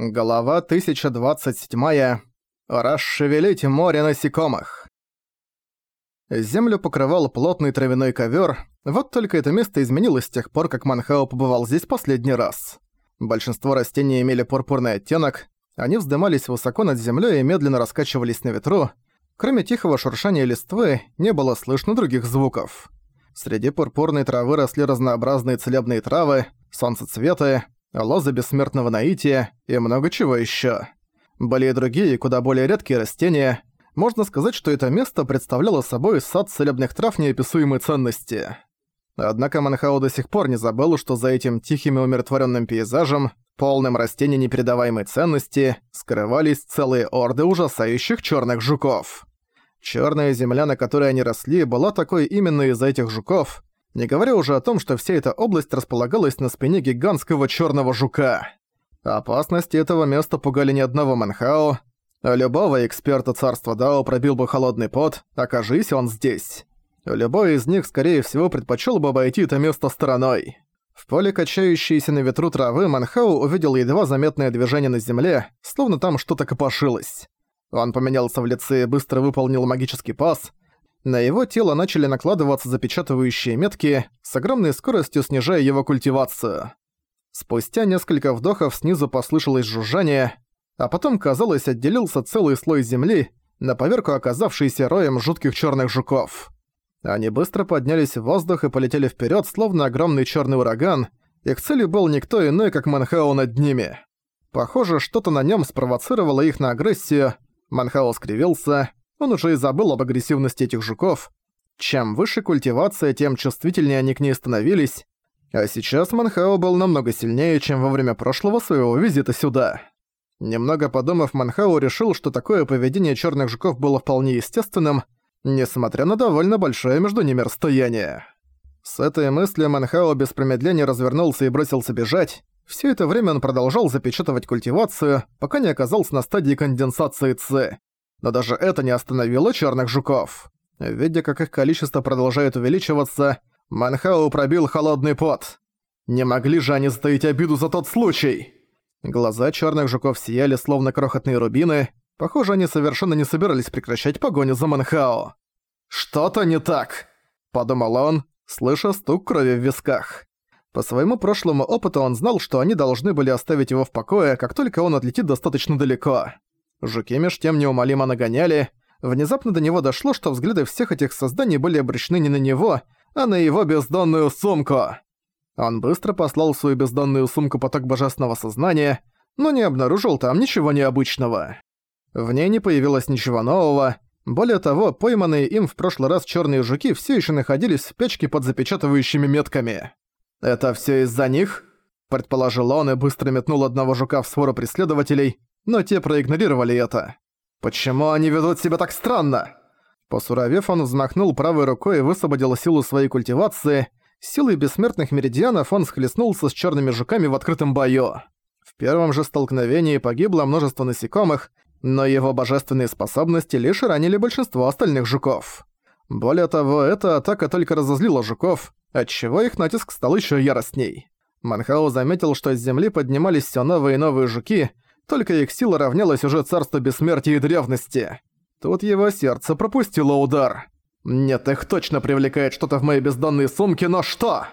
Голова 1027. Расшевелить море насекомых. Землю покрывал плотный травяной ковер. вот только это место изменилось с тех пор, как Манхао побывал здесь последний раз. Большинство растений имели пурпурный оттенок, они вздымались высоко над землей и медленно раскачивались на ветру. Кроме тихого шуршания листвы, не было слышно других звуков. Среди пурпурной травы росли разнообразные целебные травы, солнцецветы, лозы бессмертного наития и много чего ещё. Были и другие, куда более редкие растения. Можно сказать, что это место представляло собой сад целебных трав неописуемой ценности. Однако Манхао до сих пор не забыл, что за этим тихим и умиротворенным пейзажем, полным растений непередаваемой ценности, скрывались целые орды ужасающих черных жуков. Черная земля, на которой они росли, была такой именно из-за этих жуков, не говоря уже о том, что вся эта область располагалась на спине гигантского черного жука. Опасности этого места пугали ни одного Манхао, а любого эксперта царства Дао пробил бы холодный пот, окажись он здесь. Любой из них, скорее всего, предпочел бы обойти это место стороной. В поле качающейся на ветру травы Манхау увидел едва заметное движение на земле, словно там что-то копошилось. Он поменялся в лице и быстро выполнил магический пас, на его тело начали накладываться запечатывающие метки, с огромной скоростью снижая его культивацию. Спустя несколько вдохов снизу послышалось жужжание, а потом, казалось, отделился целый слой земли, на поверку оказавшийся роем жутких черных жуков. Они быстро поднялись в воздух и полетели вперед, словно огромный черный ураган. Их целью был никто иной, как Манхао над ними. Похоже, что-то на нем спровоцировало их на агрессию. Манхао скривился. Он уже и забыл об агрессивности этих жуков. Чем выше культивация, тем чувствительнее они к ней становились. А сейчас Манхао был намного сильнее, чем во время прошлого своего визита сюда. Немного подумав, Манхао решил, что такое поведение черных жуков было вполне естественным, несмотря на довольно большое между ними расстояние. С этой мыслью Манхао без промедления развернулся и бросился бежать. Все это время он продолжал запечатывать культивацию, пока не оказался на стадии конденсации Ц. Но даже это не остановило черных жуков. Видя, как их количество продолжает увеличиваться, Манхау пробил холодный пот. Не могли же они затаить обиду за тот случай? Глаза черных жуков сияли, словно крохотные рубины. Похоже, они совершенно не собирались прекращать погоню за Манхао. «Что-то не так», — подумал он, слыша стук крови в висках. По своему прошлому опыту он знал, что они должны были оставить его в покое, как только он отлетит достаточно далеко. Жуки меж тем неумолимо нагоняли. Внезапно до него дошло, что взгляды всех этих созданий были обращены не на него, а на его бездонную сумку. Он быстро послал свою бездонную сумку поток божественного сознания, но не обнаружил там ничего необычного. В ней не появилось ничего нового. Более того, пойманные им в прошлый раз черные жуки все еще находились в печке под запечатывающими метками. «Это все из-за них?» – предположил он и быстро метнул одного жука в свору преследователей, но те проигнорировали это. «Почему они ведут себя так странно?» Посуровев, он взмахнул правой рукой и высвободил силу своей культивации. Силой бессмертных меридианов он схлестнулся с черными жуками в открытом бою. В первом же столкновении погибло множество насекомых, но его божественные способности лишь ранили большинство остальных жуков. Более того, эта атака только разозлила жуков, отчего их натиск стал еще яростней. Манхау заметил, что с земли поднимались все новые и новые жуки, только их сила равнялась уже царству бессмертия и древности. Тут его сердце пропустило удар. Нет, их точно привлекает что-то в моей бездонной сумке, но что?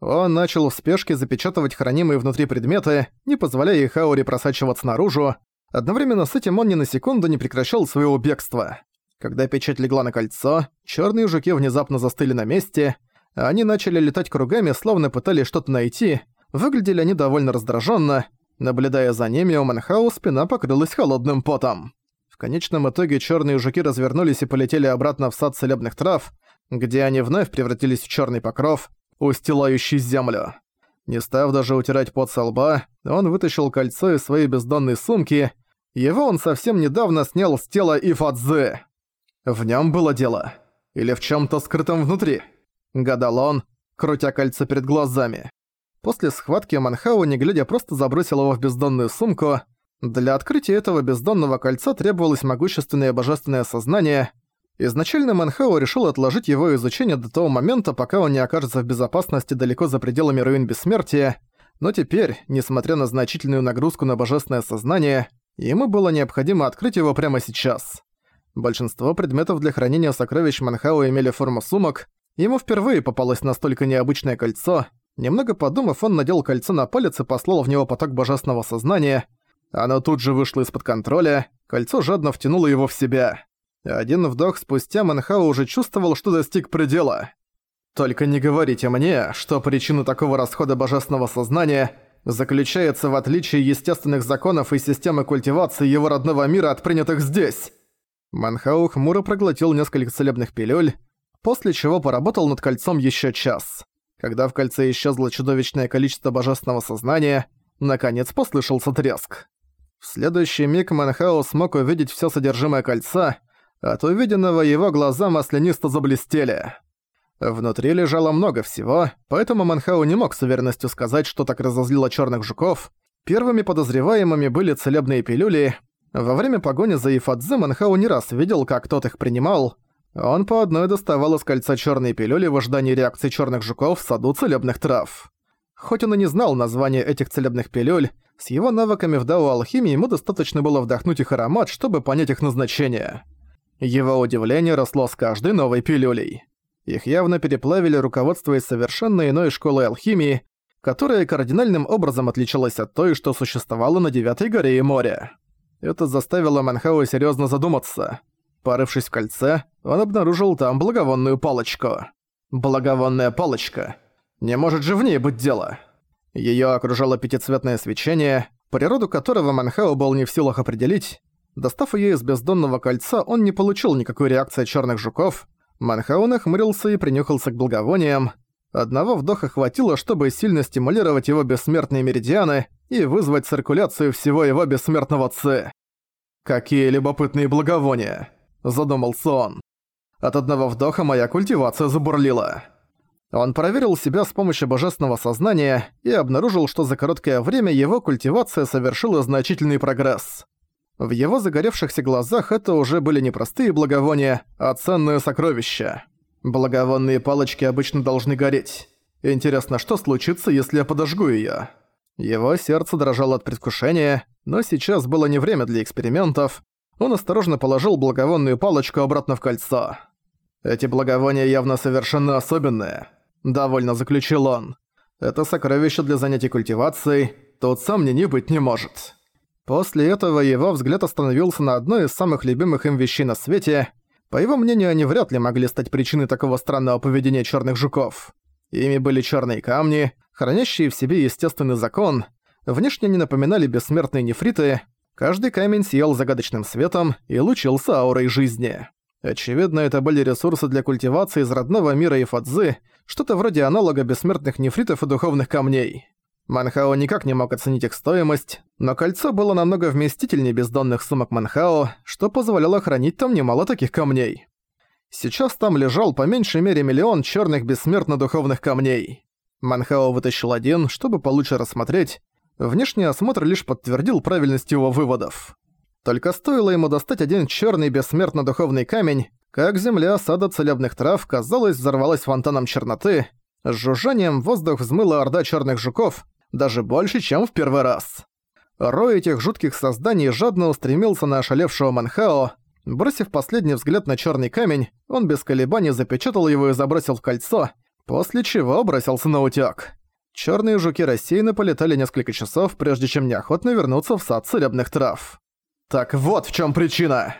Он начал в спешке запечатывать хранимые внутри предметы, не позволяя их ауре просачиваться наружу. Одновременно с этим он ни на секунду не прекращал своего бегства. Когда печать легла на кольцо, черные жуки внезапно застыли на месте. Они начали летать кругами, словно пытались что-то найти. Выглядели они довольно раздраженно, Наблюдая за ними, у Манхау спина покрылась холодным потом. В конечном итоге черные жуки развернулись и полетели обратно в сад целебных трав, где они вновь превратились в черный покров, устилающий землю. Не став даже утирать пот со лба, он вытащил кольцо из своей бездонной сумки. Его он совсем недавно снял с тела Ифадзы. В нем было дело. Или в чем то скрытом внутри. Гадал он, крутя кольцо перед глазами. После схватки Манхау, не глядя, просто забросил его в бездонную сумку. Для открытия этого бездонного кольца требовалось могущественное божественное сознание. Изначально Манхау решил отложить его изучение до того момента, пока он не окажется в безопасности далеко за пределами руин бессмертия. но теперь, несмотря на значительную нагрузку на божественное сознание, ему было необходимо открыть его прямо сейчас. Большинство предметов для хранения сокровищ Манхао имели форму сумок, ему впервые попалось настолько необычное кольцо. Немного подумав, он надел кольцо на палец и послал в него поток божественного сознания. Оно тут же вышло из-под контроля, кольцо жадно втянуло его в себя. Один вдох спустя Манхао уже чувствовал, что достиг предела. «Только не говорите мне, что причина такого расхода божественного сознания заключается в отличии естественных законов и системы культивации его родного мира от принятых здесь!» Манхау хмуро проглотил несколько целебных пилюль, после чего поработал над кольцом еще час. Когда в кольце исчезло чудовищное количество божественного сознания, наконец послышался треск. В следующий миг Манхау смог увидеть все содержимое кольца, от увиденного его глаза маслянисто заблестели. Внутри лежало много всего, поэтому Манхау не мог с уверенностью сказать, что так разозлило черных жуков. Первыми подозреваемыми были целебные пилюли, во время погони за Ифадзе Манхау не раз видел, как тот их принимал. Он по одной доставал из кольца черные пилюли в ожидании реакции черных жуков в саду целебных трав. Хоть он и не знал названия этих целебных пилюль, с его навыками в дао алхимии ему достаточно было вдохнуть их аромат, чтобы понять их назначение. Его удивление росло с каждой новой пилюлей. Их явно переплавили, руководствуясь совершенно иной школой алхимии, которая кардинальным образом отличалась от той, что существовала на Девятой горе и море. Это заставило Манхау серьезно задуматься. Порывшись в кольце, он обнаружил там благовонную палочку. Благовонная палочка. Не может же в ней быть дело. Её окружало пятицветное свечение, природу которого Манхау был не в силах определить. Достав её из бездонного кольца, он не получил никакой реакции чёрных жуков. Манхау нахмурился и принюхался к благовониям. Одного вдоха хватило, чтобы сильно стимулировать его бессмертные меридианы и вызвать циркуляцию всего его бессмертного ци. «Какие любопытные благовония!» – задумался он. От одного вдоха моя культивация забурлила. Он проверил себя с помощью божественного сознания и обнаружил, что за короткое время его культивация совершила значительный прогресс. В его загоревшихся глазах это уже были не простые благовония, а ценные сокровища. Благовонные палочки обычно должны гореть. Интересно, что случится, если я подожгу её? Его сердце дрожало от предвкушения, но сейчас было не время для экспериментов. Он осторожно положил благовонную палочку обратно в кольцо. «Эти благовония явно совершенно особенные», — довольно заключил он. «Это сокровище для занятий культивацией, тут сомнений быть не может». После этого его взгляд остановился на одной из самых любимых им вещей на свете. По его мнению, они вряд ли могли стать причиной такого странного поведения черных жуков. Ими были черные камни, хранящие в себе естественный закон. Внешне они напоминали бессмертные нефриты. Каждый камень сиял загадочным светом и лучился аурой жизни. Очевидно, это были ресурсы для культивации из родного мира Ифадзы, что-то вроде аналога бессмертных нефритов и духовных камней. Манхао никак не мог оценить их стоимость, но кольцо было намного вместительнее бездонных сумок Манхао, что позволяло хранить там немало таких камней. Сейчас там лежал по меньшей мере миллион черных бессмертно-духовных камней. Манхао вытащил один, чтобы получше рассмотреть. Внешний осмотр лишь подтвердил правильность его выводов. Только стоило ему достать один черный бессмертно-духовный камень, как земля сада целебных трав, казалось, взорвалась фонтаном черноты. С жужжанием воздух взмыла орда черных жуков, даже больше, чем в первый раз. Рой этих жутких созданий жадно устремился на ошалевшего Манхао, Бросив последний взгляд на черный камень, он без колебаний запечатал его и забросил в кольцо, после чего бросился на утёк. Черные жуки рассеянно полетали несколько часов, прежде чем неохотно вернуться в сад целебных трав. «Так вот в чем причина!»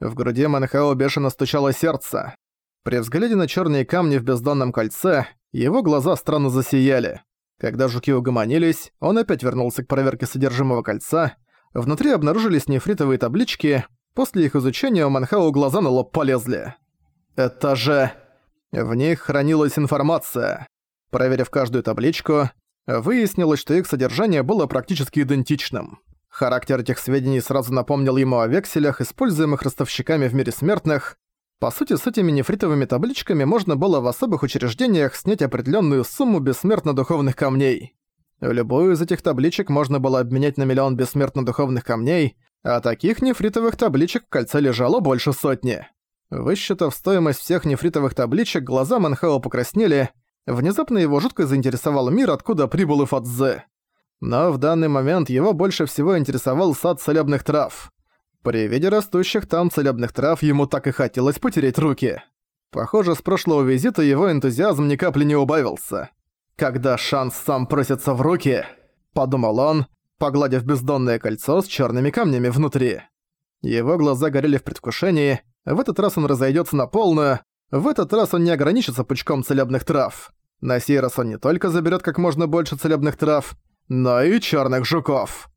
В груди Манхао бешено стучало сердце. При взгляде на черные камни в бездонном кольце, его глаза странно засияли. Когда жуки угомонились, он опять вернулся к проверке содержимого кольца. Внутри обнаружились нефритовые таблички, После их изучения у Манхау глаза на лоб полезли. Это же... В них хранилась информация. Проверив каждую табличку, выяснилось, что их содержание было практически идентичным. Характер этих сведений сразу напомнил ему о векселях, используемых ростовщиками в мире смертных. По сути, с этими нефритовыми табличками можно было в особых учреждениях снять определенную сумму бессмертно-духовных камней. Любую из этих табличек можно было обменять на миллион бессмертно-духовных камней, а таких нефритовых табличек в кольце лежало больше сотни. Высчитав стоимость всех нефритовых табличек, глаза Манхао покраснели. Внезапно его жутко заинтересовал мир, откуда прибыл Ифадзе. Но в данный момент его больше всего интересовал сад целебных трав. При виде растущих там целебных трав ему так и хотелось потереть руки. Похоже, с прошлого визита его энтузиазм ни капли не убавился. «Когда шанс сам просится в руки», — подумал он, погладив бездонное кольцо с черными камнями внутри. Его глаза горели в предвкушении, в этот раз он разойдется на полную, в этот раз он не ограничится пучком целебных трав. На сей раз он не только заберет как можно больше целебных трав, но и черных жуков.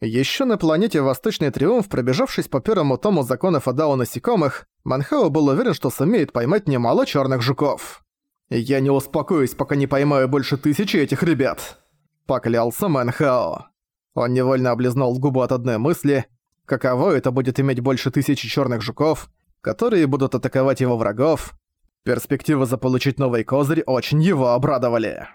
Еще на планете Восточный Триумф, пробежавшись по первому тому законов Адао насекомых, Манхао был уверен, что сумеет поймать немало черных жуков. «Я не успокоюсь, пока не поймаю больше тысячи этих ребят», — поклялся Манхао. Он невольно облизнул губу от одной мысли, каково это будет иметь больше тысячи черных жуков, которые будут атаковать его врагов. Перспективы заполучить новый козырь очень его обрадовали.